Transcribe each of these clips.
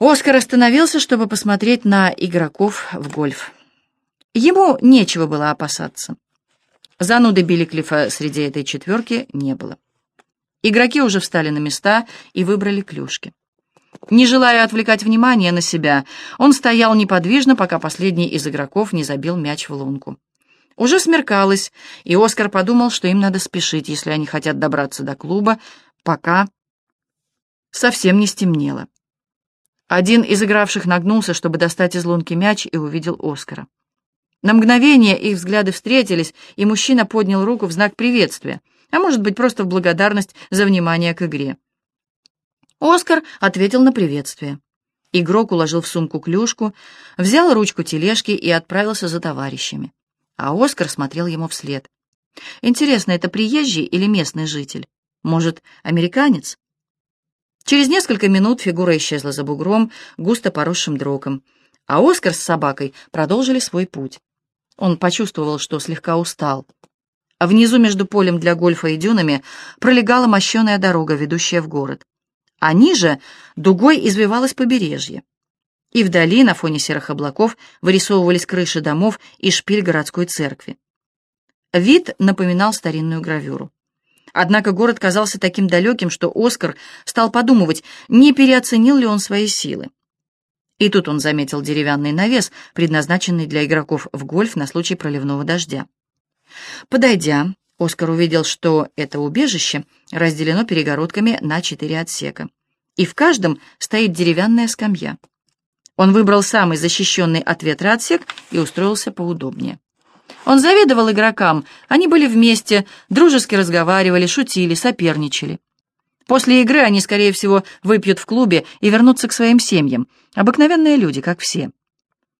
Оскар остановился, чтобы посмотреть на игроков в гольф. Ему нечего было опасаться. Зануды Билликлифа среди этой четверки не было. Игроки уже встали на места и выбрали клюшки. Не желая отвлекать внимание на себя, он стоял неподвижно, пока последний из игроков не забил мяч в лунку. Уже смеркалось, и Оскар подумал, что им надо спешить, если они хотят добраться до клуба, пока совсем не стемнело. Один из игравших нагнулся, чтобы достать из лунки мяч, и увидел Оскара. На мгновение их взгляды встретились, и мужчина поднял руку в знак приветствия, а может быть, просто в благодарность за внимание к игре. Оскар ответил на приветствие. Игрок уложил в сумку клюшку, взял ручку тележки и отправился за товарищами. А Оскар смотрел ему вслед. Интересно, это приезжий или местный житель? Может, американец? Через несколько минут фигура исчезла за бугром, густо поросшим дроком, а Оскар с собакой продолжили свой путь. Он почувствовал, что слегка устал. А внизу между полем для гольфа и дюнами пролегала мощеная дорога, ведущая в город. А ниже дугой извивалось побережье. И вдали, на фоне серых облаков, вырисовывались крыши домов и шпиль городской церкви. Вид напоминал старинную гравюру. Однако город казался таким далеким, что Оскар стал подумывать, не переоценил ли он свои силы. И тут он заметил деревянный навес, предназначенный для игроков в гольф на случай проливного дождя. Подойдя, Оскар увидел, что это убежище разделено перегородками на четыре отсека, и в каждом стоит деревянная скамья. Он выбрал самый защищенный от ветра отсек и устроился поудобнее. Он завидовал игрокам. Они были вместе, дружески разговаривали, шутили, соперничали. После игры они, скорее всего, выпьют в клубе и вернутся к своим семьям. Обыкновенные люди, как все.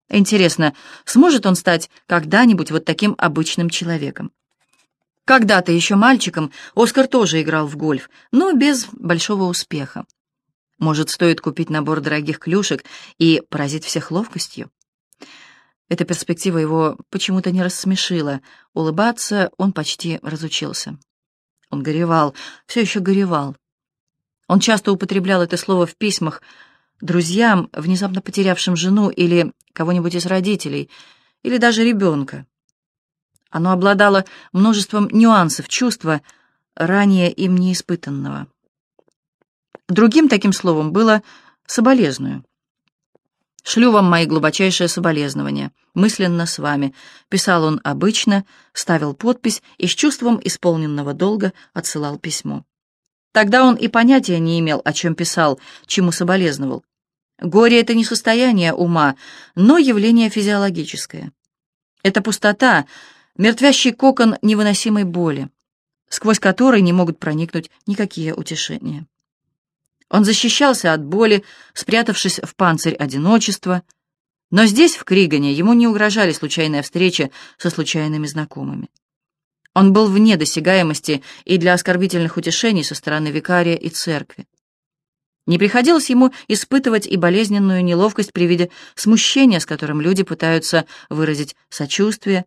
Интересно, сможет он стать когда-нибудь вот таким обычным человеком? Когда-то еще мальчиком Оскар тоже играл в гольф, но без большого успеха. Может, стоит купить набор дорогих клюшек и поразить всех ловкостью? Эта перспектива его почему-то не рассмешила. Улыбаться он почти разучился. Он горевал, все еще горевал. Он часто употреблял это слово в письмах друзьям, внезапно потерявшим жену или кого-нибудь из родителей, или даже ребенка. Оно обладало множеством нюансов чувства, ранее им не испытанного. Другим таким словом было «соболезную». «Шлю вам мои глубочайшие соболезнования. Мысленно с вами», — писал он обычно, ставил подпись и с чувством исполненного долга отсылал письмо. Тогда он и понятия не имел, о чем писал, чему соболезновал. Горе — это не состояние ума, но явление физиологическое. Это пустота, мертвящий кокон невыносимой боли, сквозь который не могут проникнуть никакие утешения. Он защищался от боли, спрятавшись в панцирь одиночества, но здесь, в Кригане, ему не угрожали случайная встреча со случайными знакомыми. Он был вне досягаемости и для оскорбительных утешений со стороны викария и церкви. Не приходилось ему испытывать и болезненную неловкость при виде смущения, с которым люди пытаются выразить сочувствие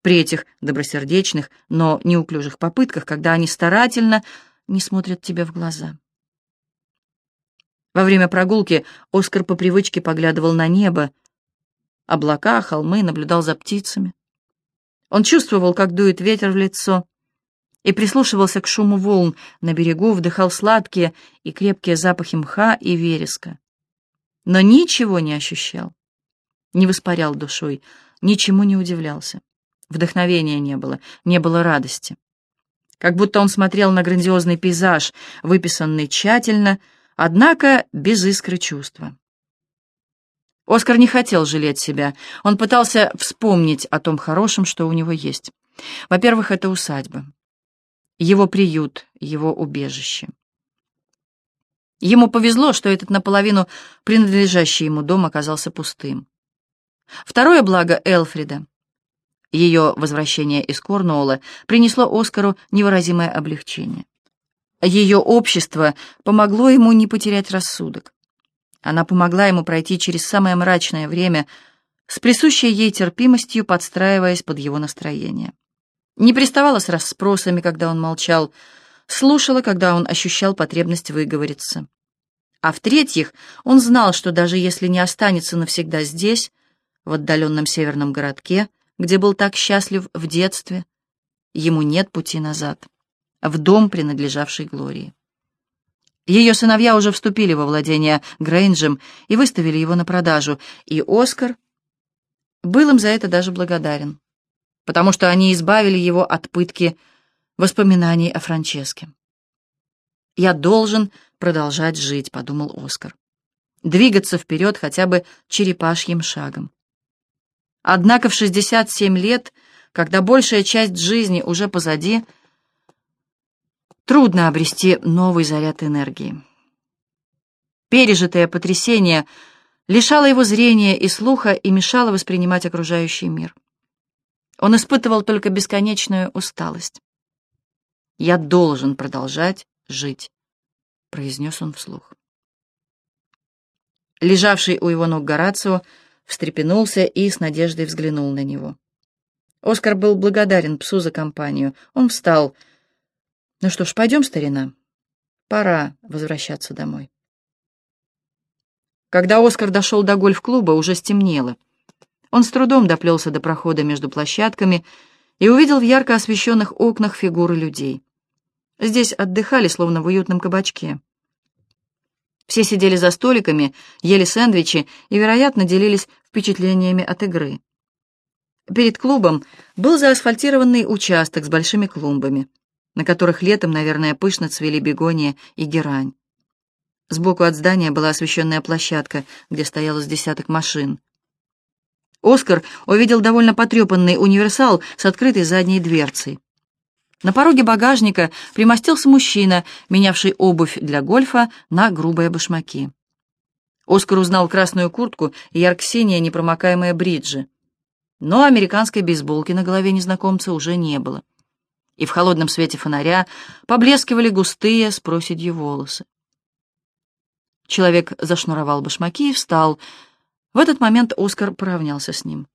при этих добросердечных, но неуклюжих попытках, когда они старательно не смотрят тебе в глаза. Во время прогулки Оскар по привычке поглядывал на небо, облака, холмы, наблюдал за птицами. Он чувствовал, как дует ветер в лицо, и прислушивался к шуму волн на берегу, вдыхал сладкие и крепкие запахи мха и вереска. Но ничего не ощущал, не воспарял душой, ничему не удивлялся. Вдохновения не было, не было радости. Как будто он смотрел на грандиозный пейзаж, выписанный тщательно, однако без искры чувства. Оскар не хотел жалеть себя. Он пытался вспомнить о том хорошем, что у него есть. Во-первых, это усадьба. Его приют, его убежище. Ему повезло, что этот наполовину принадлежащий ему дом оказался пустым. Второе благо Элфрида. Ее возвращение из Корнуолла принесло Оскару невыразимое облегчение. Ее общество помогло ему не потерять рассудок. Она помогла ему пройти через самое мрачное время с присущей ей терпимостью, подстраиваясь под его настроение. Не приставала с расспросами, когда он молчал, слушала, когда он ощущал потребность выговориться. А в-третьих, он знал, что даже если не останется навсегда здесь, в отдаленном северном городке, где был так счастлив в детстве, ему нет пути назад, в дом, принадлежавший Глории. Ее сыновья уже вступили во владение Грейнджем и выставили его на продажу, и Оскар был им за это даже благодарен, потому что они избавили его от пытки воспоминаний о Франческе. «Я должен продолжать жить», — подумал Оскар. «Двигаться вперед хотя бы черепашьим шагом». Однако в 67 лет, когда большая часть жизни уже позади, трудно обрести новый заряд энергии. Пережитое потрясение лишало его зрения и слуха и мешало воспринимать окружающий мир. Он испытывал только бесконечную усталость. «Я должен продолжать жить», — произнес он вслух. Лежавший у его ног Горацио встрепенулся и с надеждой взглянул на него. Оскар был благодарен псу за компанию. Он встал. «Ну что ж, пойдем, старина. Пора возвращаться домой». Когда Оскар дошел до гольф-клуба, уже стемнело. Он с трудом доплелся до прохода между площадками и увидел в ярко освещенных окнах фигуры людей. Здесь отдыхали, словно в уютном кабачке. Все сидели за столиками, ели сэндвичи и, вероятно, делились впечатлениями от игры. Перед клубом был заасфальтированный участок с большими клумбами, на которых летом, наверное, пышно цвели бегония и герань. Сбоку от здания была освещенная площадка, где стояло с десяток машин. Оскар увидел довольно потрепанный универсал с открытой задней дверцей. На пороге багажника примостился мужчина, менявший обувь для гольфа на грубые башмаки. Оскар узнал красную куртку и ярко-синие непромокаемые бриджи. Но американской бейсболки на голове незнакомца уже не было. И в холодном свете фонаря поблескивали густые с проседью волосы. Человек зашнуровал башмаки и встал. В этот момент Оскар поравнялся с ним.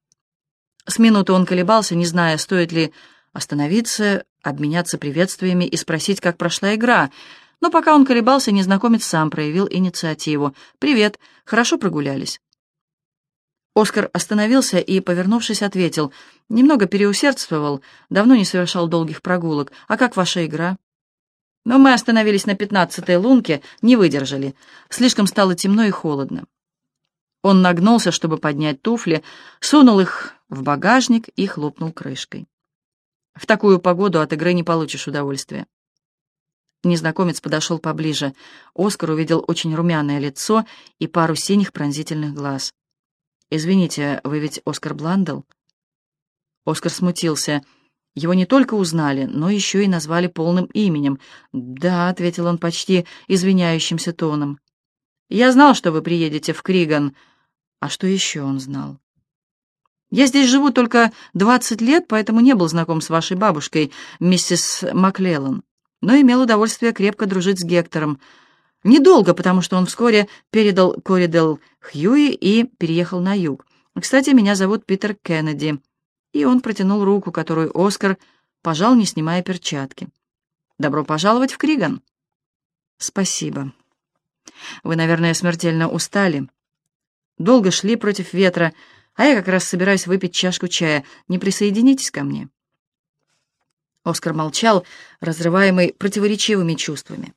С минуты он колебался, не зная, стоит ли остановиться, обменяться приветствиями и спросить, как прошла игра — но пока он колебался, незнакомец сам проявил инициативу. «Привет, хорошо прогулялись?» Оскар остановился и, повернувшись, ответил. «Немного переусердствовал, давно не совершал долгих прогулок. А как ваша игра?» «Но мы остановились на пятнадцатой лунке, не выдержали. Слишком стало темно и холодно». Он нагнулся, чтобы поднять туфли, сунул их в багажник и хлопнул крышкой. «В такую погоду от игры не получишь удовольствия». Незнакомец подошел поближе. Оскар увидел очень румяное лицо и пару синих пронзительных глаз. «Извините, вы ведь Оскар Бландл?» Оскар смутился. Его не только узнали, но еще и назвали полным именем. «Да», — ответил он почти извиняющимся тоном. «Я знал, что вы приедете в Криган». А что еще он знал? «Я здесь живу только двадцать лет, поэтому не был знаком с вашей бабушкой, миссис Маклеллан но имел удовольствие крепко дружить с Гектором. Недолго, потому что он вскоре передал Коридел Хьюи и переехал на юг. «Кстати, меня зовут Питер Кеннеди». И он протянул руку, которую Оскар пожал, не снимая перчатки. «Добро пожаловать в Криган». «Спасибо. Вы, наверное, смертельно устали. Долго шли против ветра, а я как раз собираюсь выпить чашку чая. Не присоединитесь ко мне?» Оскар молчал, разрываемый противоречивыми чувствами.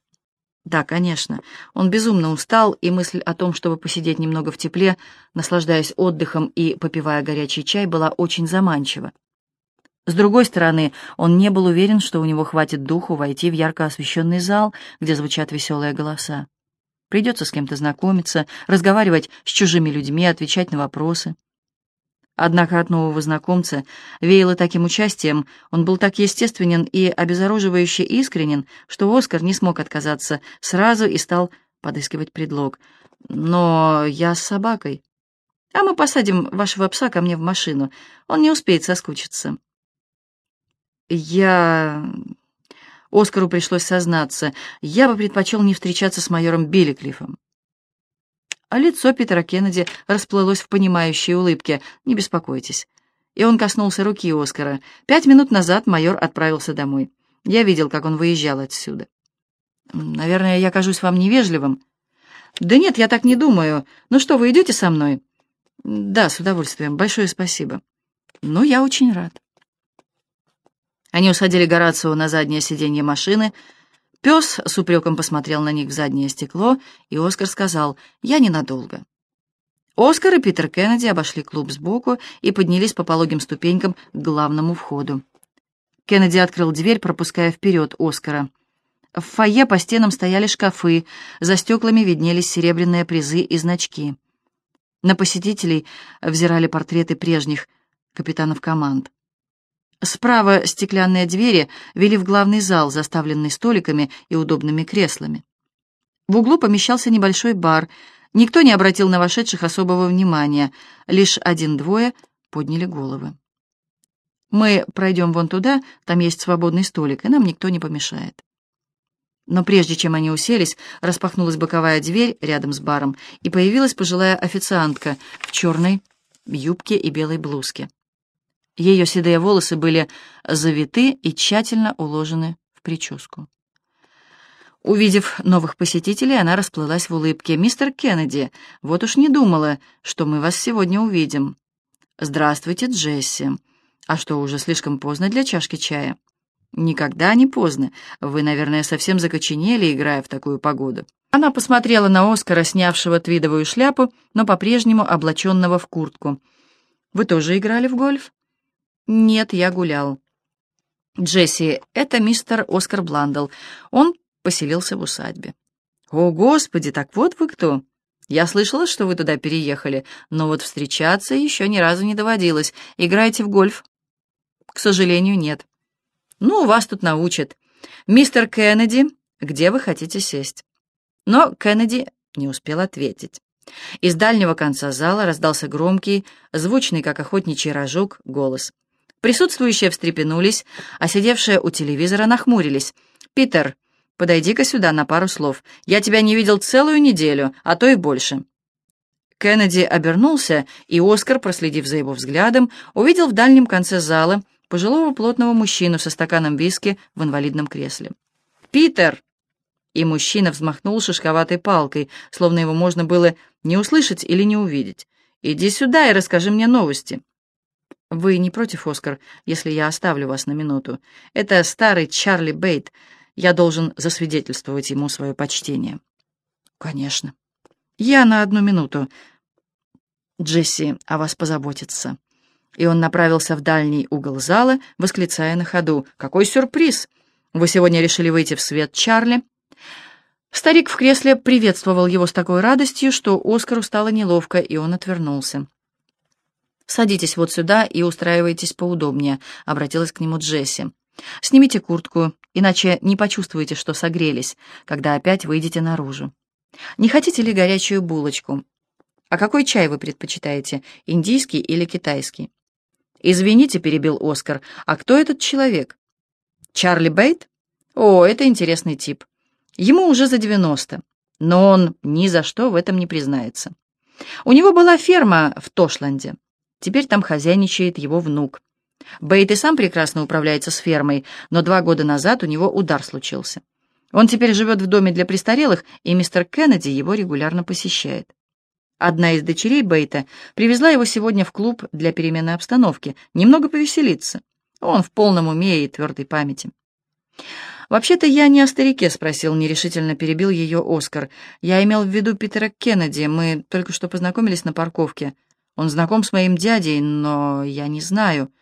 Да, конечно, он безумно устал, и мысль о том, чтобы посидеть немного в тепле, наслаждаясь отдыхом и попивая горячий чай, была очень заманчива. С другой стороны, он не был уверен, что у него хватит духу войти в ярко освещенный зал, где звучат веселые голоса. Придется с кем-то знакомиться, разговаривать с чужими людьми, отвечать на вопросы. Однако от нового знакомца веяло таким участием, он был так естественен и обезоруживающе искренен, что Оскар не смог отказаться сразу и стал подыскивать предлог. «Но я с собакой. А мы посадим вашего пса ко мне в машину. Он не успеет соскучиться». «Я...» Оскару пришлось сознаться. «Я бы предпочел не встречаться с майором Билликлифом». А лицо Питера Кеннеди расплылось в понимающей улыбке. «Не беспокойтесь». И он коснулся руки Оскара. Пять минут назад майор отправился домой. Я видел, как он выезжал отсюда. «Наверное, я кажусь вам невежливым». «Да нет, я так не думаю. Ну что, вы идете со мной?» «Да, с удовольствием. Большое спасибо». «Ну, я очень рад». Они усадили Горацио на заднее сиденье машины. Пес с упреком посмотрел на них в заднее стекло, и Оскар сказал «Я ненадолго». Оскар и Питер Кеннеди обошли клуб сбоку и поднялись по пологим ступенькам к главному входу. Кеннеди открыл дверь, пропуская вперед Оскара. В фойе по стенам стояли шкафы, за стеклами виднелись серебряные призы и значки. На посетителей взирали портреты прежних капитанов команд. Справа стеклянные двери вели в главный зал, заставленный столиками и удобными креслами. В углу помещался небольшой бар. Никто не обратил на вошедших особого внимания, лишь один-двое подняли головы. «Мы пройдем вон туда, там есть свободный столик, и нам никто не помешает». Но прежде чем они уселись, распахнулась боковая дверь рядом с баром, и появилась пожилая официантка в черной юбке и белой блузке. Ее седые волосы были завиты и тщательно уложены в прическу. Увидев новых посетителей, она расплылась в улыбке. «Мистер Кеннеди, вот уж не думала, что мы вас сегодня увидим». «Здравствуйте, Джесси. А что, уже слишком поздно для чашки чая?» «Никогда не поздно. Вы, наверное, совсем закоченели, играя в такую погоду». Она посмотрела на Оскара, снявшего твидовую шляпу, но по-прежнему облаченного в куртку. «Вы тоже играли в гольф?» «Нет, я гулял». «Джесси, это мистер Оскар Бландл. Он поселился в усадьбе». «О, Господи, так вот вы кто!» «Я слышала, что вы туда переехали, но вот встречаться еще ни разу не доводилось. Играете в гольф?» «К сожалению, нет». «Ну, вас тут научат. Мистер Кеннеди, где вы хотите сесть?» Но Кеннеди не успел ответить. Из дальнего конца зала раздался громкий, звучный, как охотничий рожок, голос. Присутствующие встрепенулись, а сидевшие у телевизора нахмурились. «Питер, подойди-ка сюда на пару слов. Я тебя не видел целую неделю, а то и больше». Кеннеди обернулся, и Оскар, проследив за его взглядом, увидел в дальнем конце зала пожилого плотного мужчину со стаканом виски в инвалидном кресле. «Питер!» И мужчина взмахнул шишковатой палкой, словно его можно было не услышать или не увидеть. «Иди сюда и расскажи мне новости». «Вы не против, Оскар, если я оставлю вас на минуту? Это старый Чарли Бейт. Я должен засвидетельствовать ему свое почтение». «Конечно. Я на одну минуту. Джесси о вас позаботится». И он направился в дальний угол зала, восклицая на ходу. «Какой сюрприз! Вы сегодня решили выйти в свет, Чарли?» Старик в кресле приветствовал его с такой радостью, что Оскару стало неловко, и он отвернулся. «Садитесь вот сюда и устраивайтесь поудобнее», — обратилась к нему Джесси. «Снимите куртку, иначе не почувствуете, что согрелись, когда опять выйдете наружу. Не хотите ли горячую булочку? А какой чай вы предпочитаете, индийский или китайский?» «Извините», — перебил Оскар, — «а кто этот человек?» «Чарли Бейт? О, это интересный тип. Ему уже за девяносто, но он ни за что в этом не признается. У него была ферма в Тошланде. Теперь там хозяйничает его внук. Бейт и сам прекрасно управляется с фермой, но два года назад у него удар случился. Он теперь живет в доме для престарелых, и мистер Кеннеди его регулярно посещает. Одна из дочерей Бейта привезла его сегодня в клуб для перемены обстановки, немного повеселиться. Он в полном уме и твердой памяти. «Вообще-то я не о старике спросил», — нерешительно перебил ее Оскар. «Я имел в виду Питера Кеннеди. Мы только что познакомились на парковке. Он знаком с моим дядей, но я не знаю.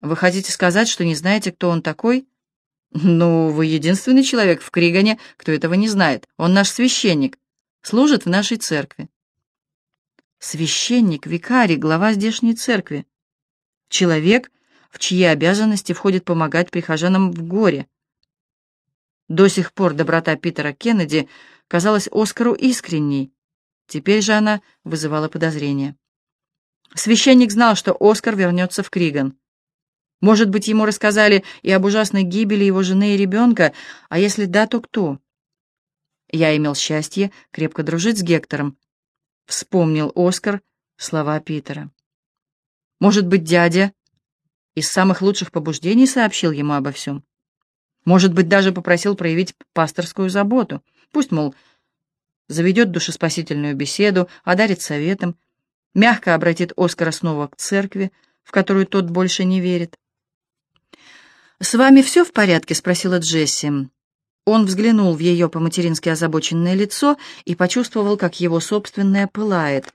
Вы хотите сказать, что не знаете, кто он такой? Ну, вы единственный человек в Кригане, кто этого не знает. Он наш священник, служит в нашей церкви. Священник, викарий, глава здешней церкви. Человек, в чьи обязанности входит помогать прихожанам в горе. До сих пор доброта Питера Кеннеди казалась Оскару искренней. Теперь же она вызывала подозрения. Священник знал, что Оскар вернется в Криган. Может быть, ему рассказали и об ужасной гибели его жены и ребенка, а если да, то кто? Я имел счастье крепко дружить с Гектором. Вспомнил Оскар слова Питера. Может быть, дядя из самых лучших побуждений сообщил ему обо всем. Может быть, даже попросил проявить пасторскую заботу. Пусть, мол, заведет душеспасительную беседу, одарит советом, мягко обратит Оскара снова к церкви, в которую тот больше не верит. «С вами все в порядке?» — спросила Джесси. Он взглянул в ее по-матерински озабоченное лицо и почувствовал, как его собственное пылает.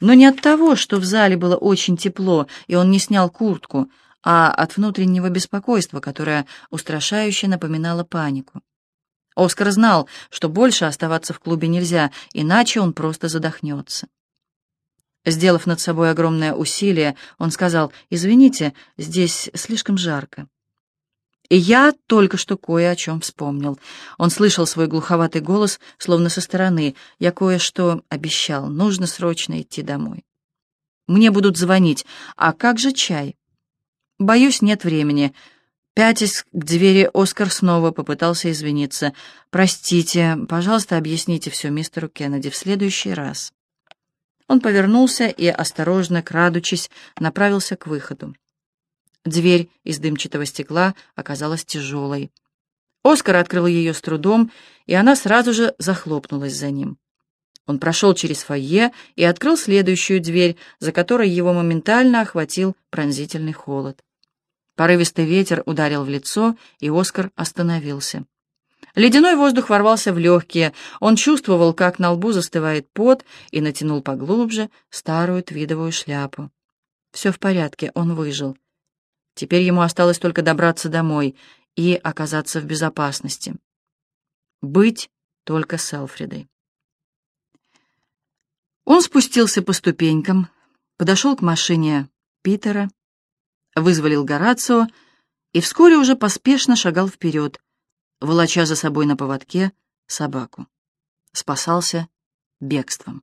Но не от того, что в зале было очень тепло, и он не снял куртку, а от внутреннего беспокойства, которое устрашающе напоминало панику. Оскар знал, что больше оставаться в клубе нельзя, иначе он просто задохнется. Сделав над собой огромное усилие, он сказал, «Извините, здесь слишком жарко». И я только что кое о чем вспомнил. Он слышал свой глуховатый голос, словно со стороны. Я кое-что обещал. Нужно срочно идти домой. Мне будут звонить. А как же чай? Боюсь, нет времени. Пятясь к двери, Оскар снова попытался извиниться. «Простите, пожалуйста, объясните все мистеру Кеннеди в следующий раз». Он повернулся и, осторожно крадучись, направился к выходу. Дверь из дымчатого стекла оказалась тяжелой. Оскар открыл ее с трудом, и она сразу же захлопнулась за ним. Он прошел через фойе и открыл следующую дверь, за которой его моментально охватил пронзительный холод. Порывистый ветер ударил в лицо, и Оскар остановился. Ледяной воздух ворвался в легкие, он чувствовал, как на лбу застывает пот, и натянул поглубже старую твидовую шляпу. Все в порядке, он выжил. Теперь ему осталось только добраться домой и оказаться в безопасности. Быть только с Элфридой. Он спустился по ступенькам, подошел к машине Питера, вызволил Горацио и вскоре уже поспешно шагал вперед, волоча за собой на поводке собаку. Спасался бегством.